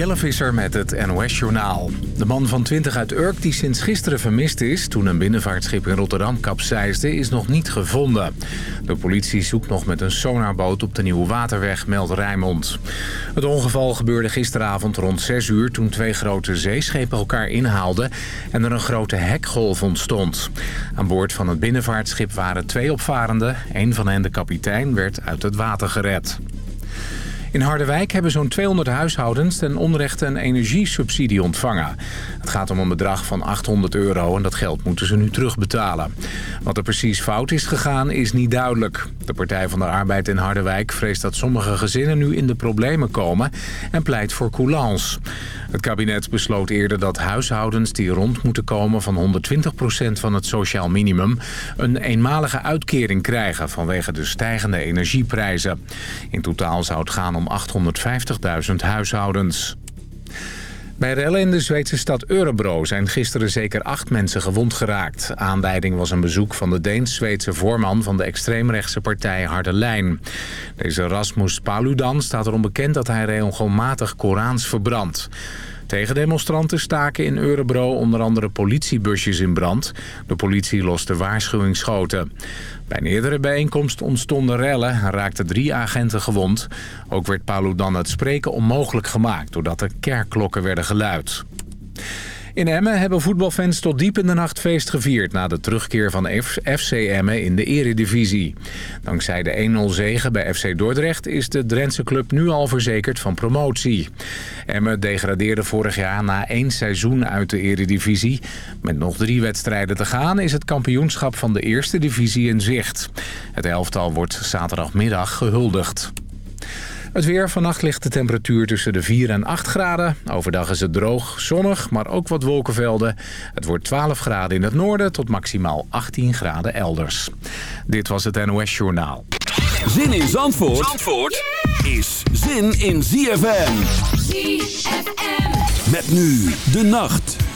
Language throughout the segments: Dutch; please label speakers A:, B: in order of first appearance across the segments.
A: Jelle Visser met het NOS-journaal. De man van 20 uit Urk die sinds gisteren vermist is... toen een binnenvaartschip in Rotterdam kapseisde, is nog niet gevonden. De politie zoekt nog met een sonarboot op de Nieuwe Waterweg, meldt Rijnmond. Het ongeval gebeurde gisteravond rond 6 uur... toen twee grote zeeschepen elkaar inhaalden... en er een grote hekgolf ontstond. Aan boord van het binnenvaartschip waren twee opvarenden. Een van hen, de kapitein, werd uit het water gered. In Harderwijk hebben zo'n 200 huishoudens ten onrechte een energiesubsidie ontvangen. Het gaat om een bedrag van 800 euro en dat geld moeten ze nu terugbetalen. Wat er precies fout is gegaan is niet duidelijk. De Partij van de Arbeid in Harderwijk vreest dat sommige gezinnen nu in de problemen komen en pleit voor coulance. Het kabinet besloot eerder dat huishoudens die rond moeten komen van 120% van het sociaal minimum een eenmalige uitkering krijgen vanwege de stijgende energieprijzen. In totaal zou het gaan om 850.000 huishoudens. Bij rellen in de Zweedse stad Örebro zijn gisteren zeker acht mensen gewond geraakt. Aanleiding was een bezoek van de Deens-Zweedse voorman van de extreemrechtse partij Harde Lijn. Deze Rasmus Paludan staat erom bekend dat hij regelmatig Korans verbrandt. Tegendemonstranten staken in Örebro onder andere politiebusjes in brand. De politie loste waarschuwingsschoten. Bij een eerdere bijeenkomst ontstonden rellen en raakten drie agenten gewond. Ook werd Paludan het spreken onmogelijk gemaakt doordat er kerkklokken werden geluid. In Emmen hebben voetbalfans tot diep in de nacht feest gevierd... na de terugkeer van FC Emmen in de eredivisie. Dankzij de 1-0 zege bij FC Dordrecht... is de Drentse club nu al verzekerd van promotie. Emmen degradeerde vorig jaar na één seizoen uit de eredivisie. Met nog drie wedstrijden te gaan... is het kampioenschap van de eerste divisie in zicht. Het elftal wordt zaterdagmiddag gehuldigd. Het weer. Vannacht ligt de temperatuur tussen de 4 en 8 graden. Overdag is het droog, zonnig, maar ook wat wolkenvelden. Het wordt 12 graden in het noorden tot maximaal 18 graden elders. Dit was het NOS Journaal.
B: Zin in Zandvoort, Zandvoort is zin in ZFM. ZFM. Met nu de nacht.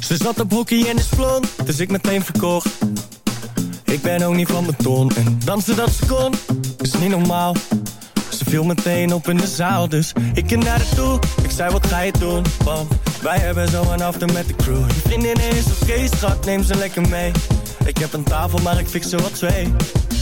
C: Ze zat op hockey en is blond, dus ik meteen verkocht. Ik ben ook niet van beton en dansen dat ze kon, is niet normaal. Ze viel meteen op in de zaal, dus ik ging naar haar toe. Ik zei, wat ga je doen? Want wij hebben zo een after met de crew. Je vriendin is oké, okay, schat, neem ze lekker mee. Ik heb een tafel, maar ik fix er wat twee.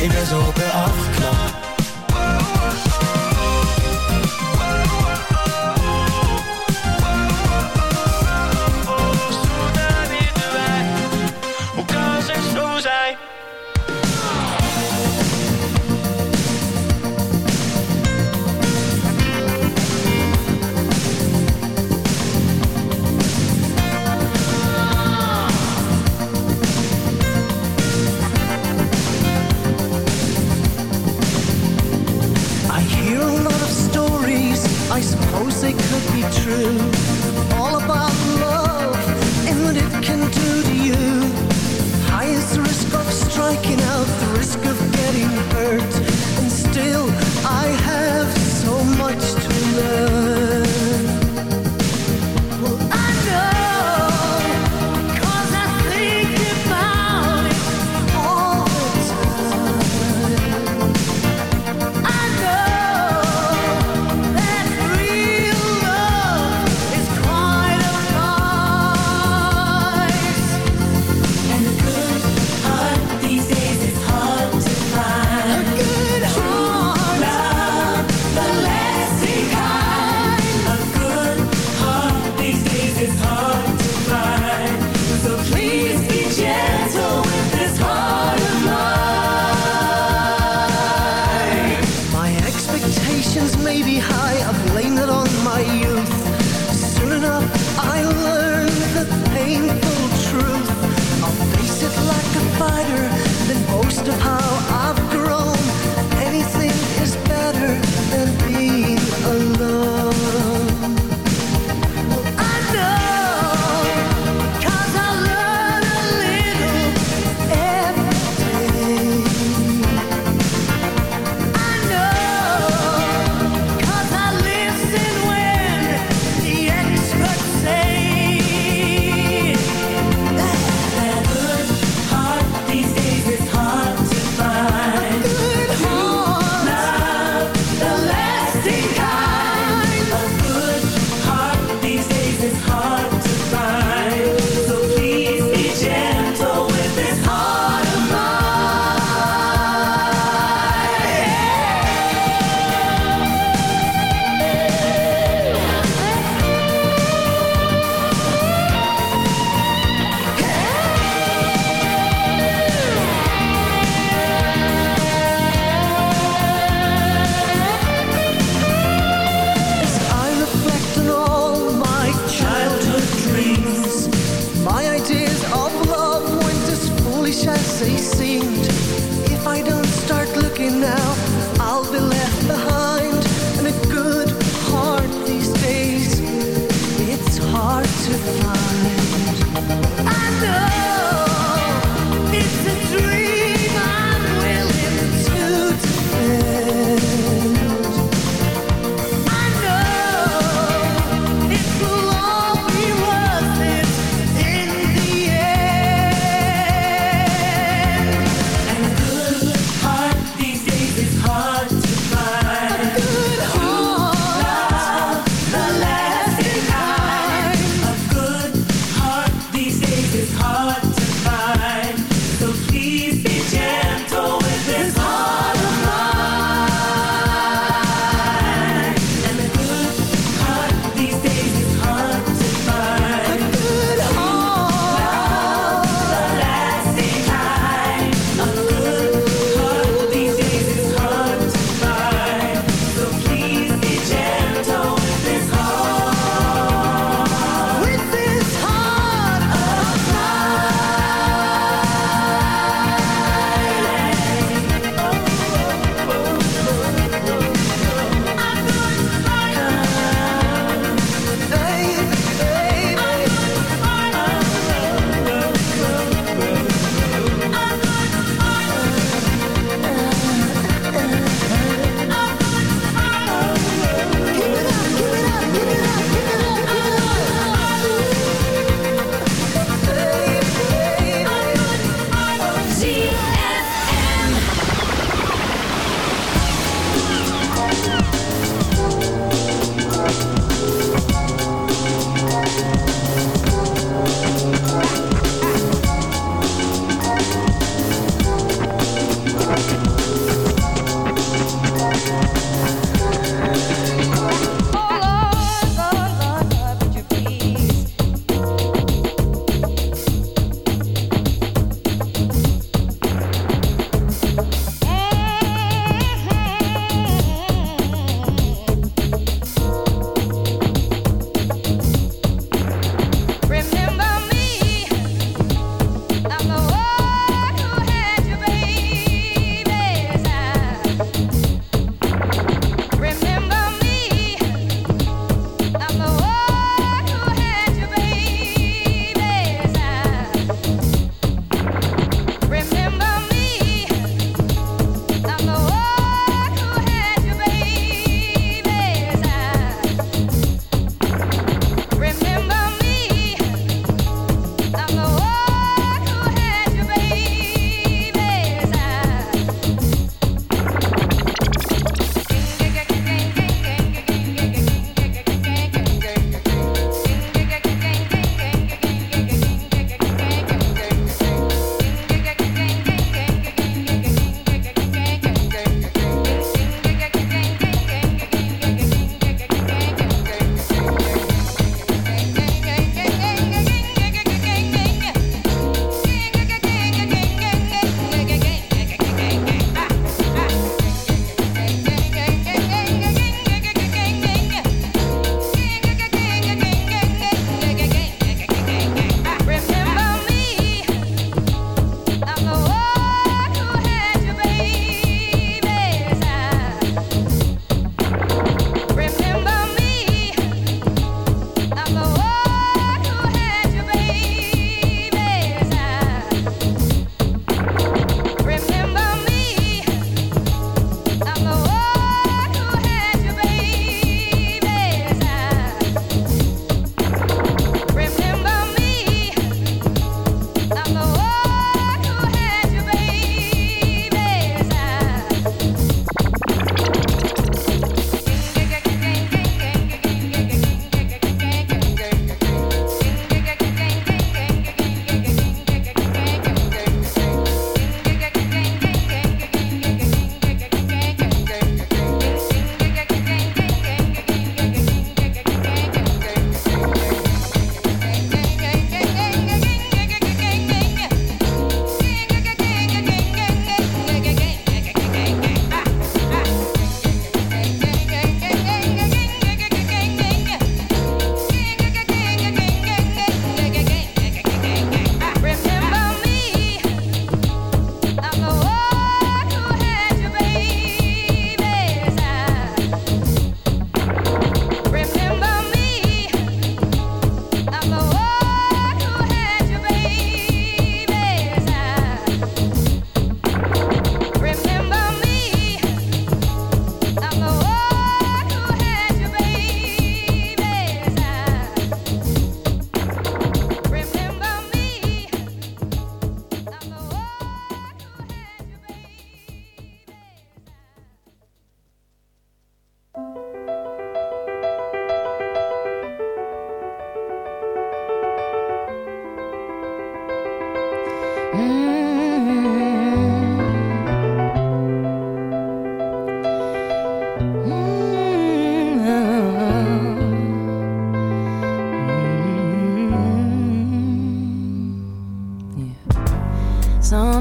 D: Ik ben zo op afgeknapt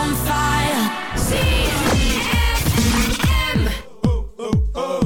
E: on fire. C M M. Oh, oh,
F: oh.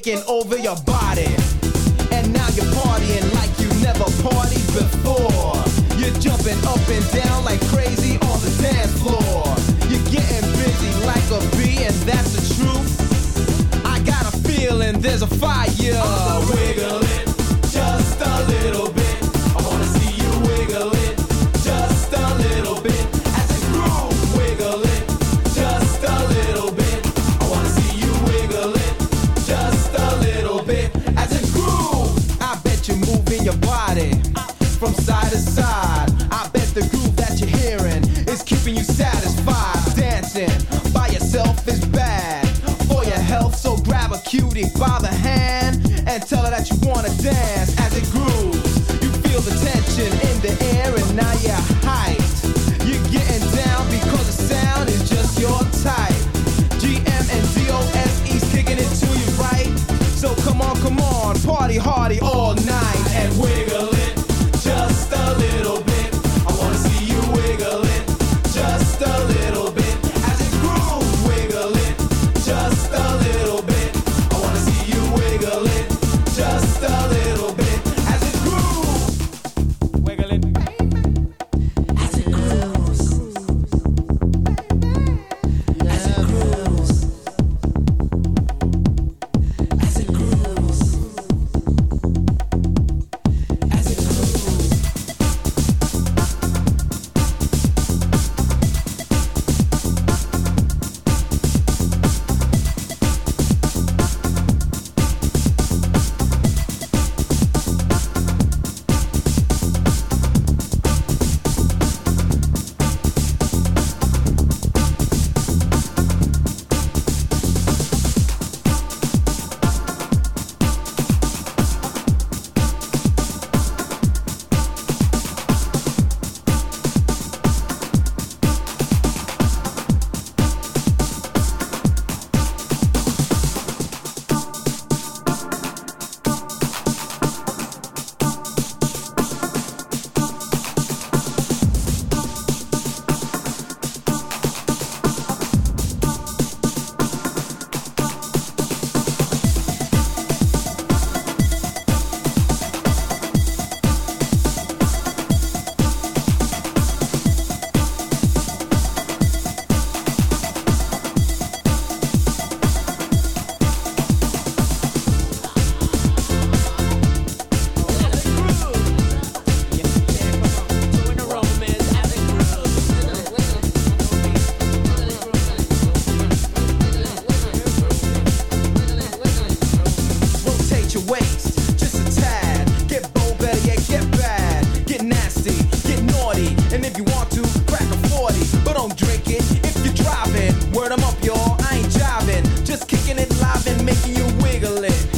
F: Taking you wiggle it.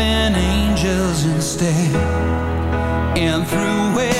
B: having angels instead. And through it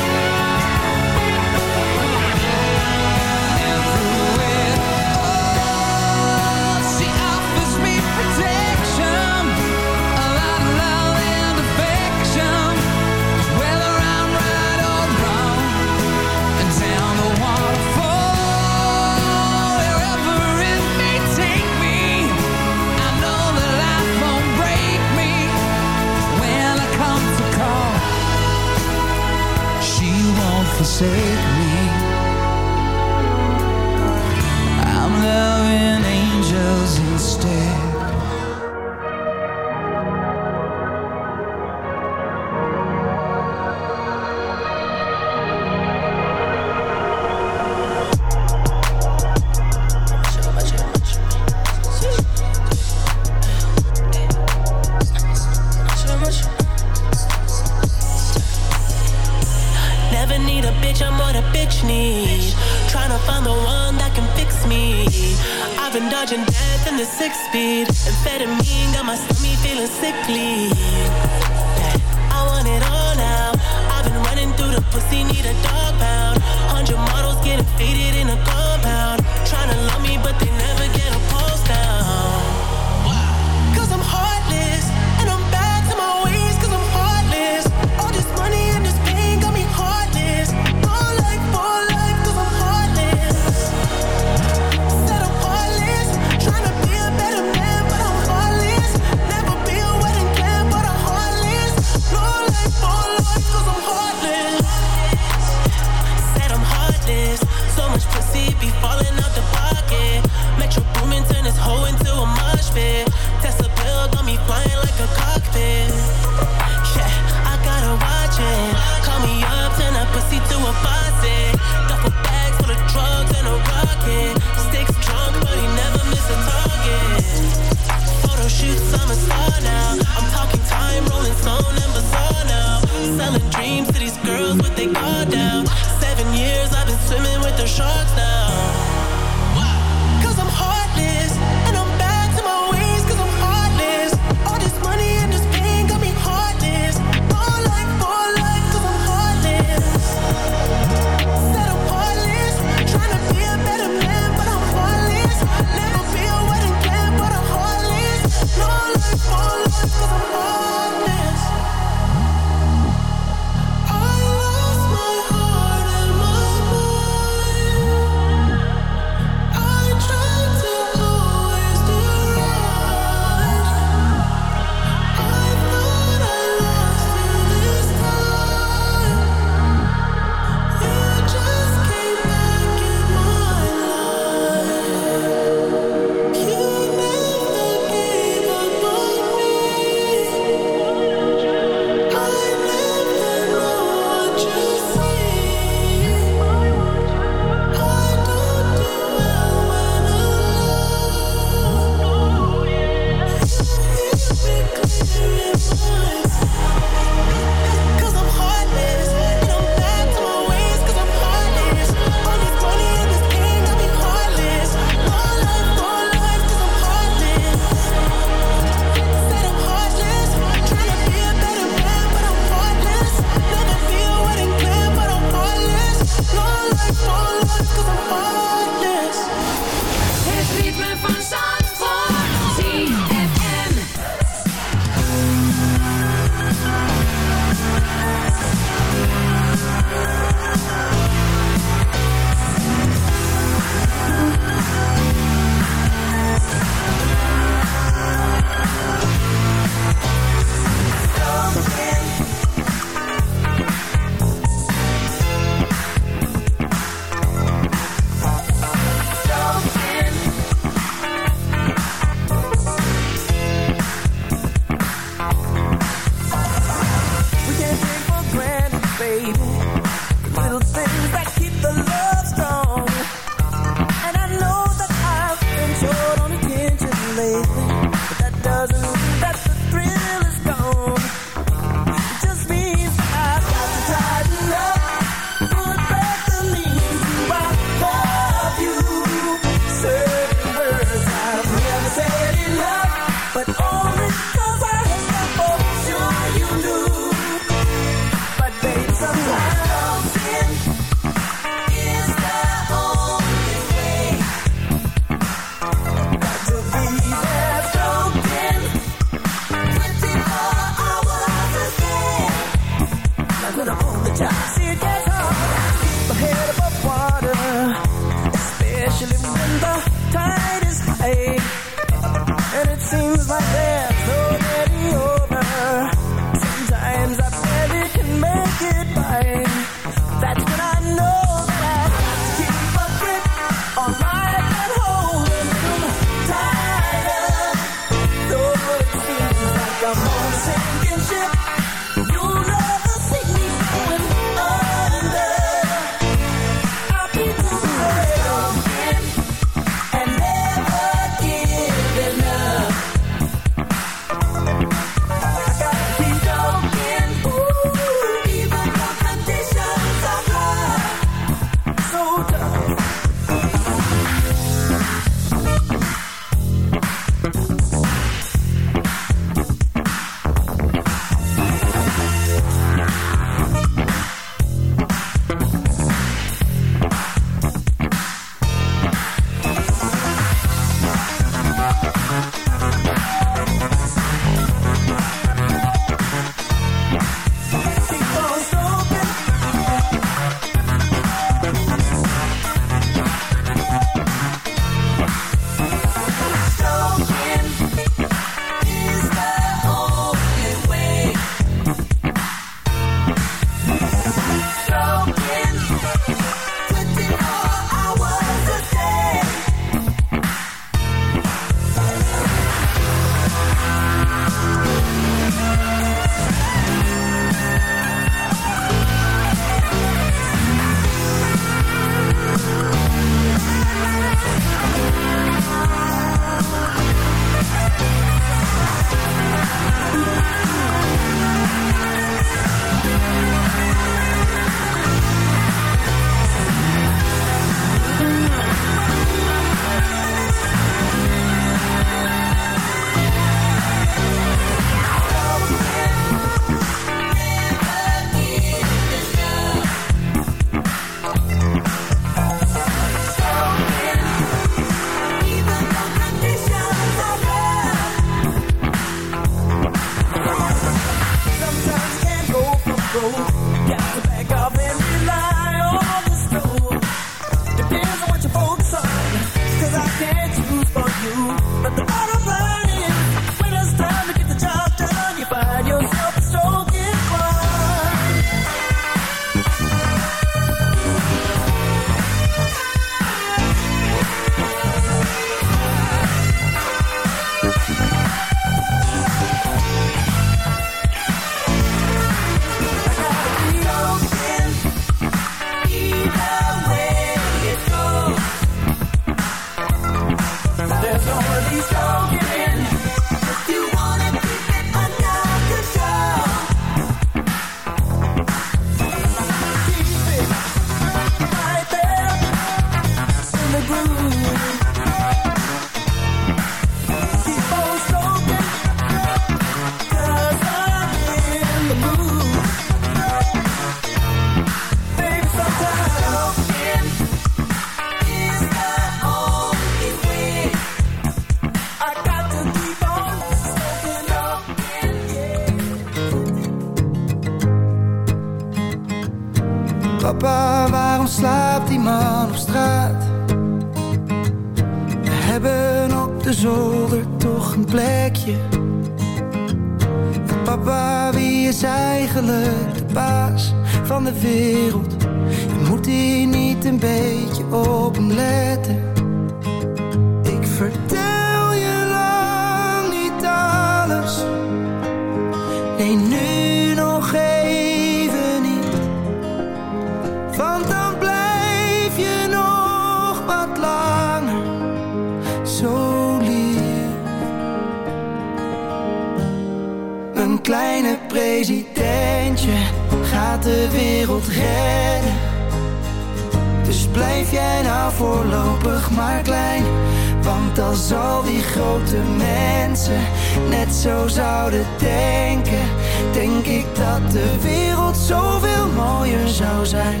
G: ik dat de wereld zoveel mooier zou zijn.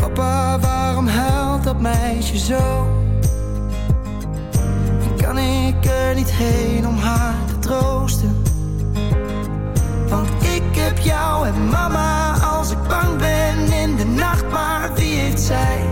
G: Papa, waarom huilt dat meisje zo? Kan ik er niet heen om haar te troosten? Want ik heb jou en mama als ik bang ben in de nacht, maar wie heeft zij?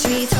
H: Street.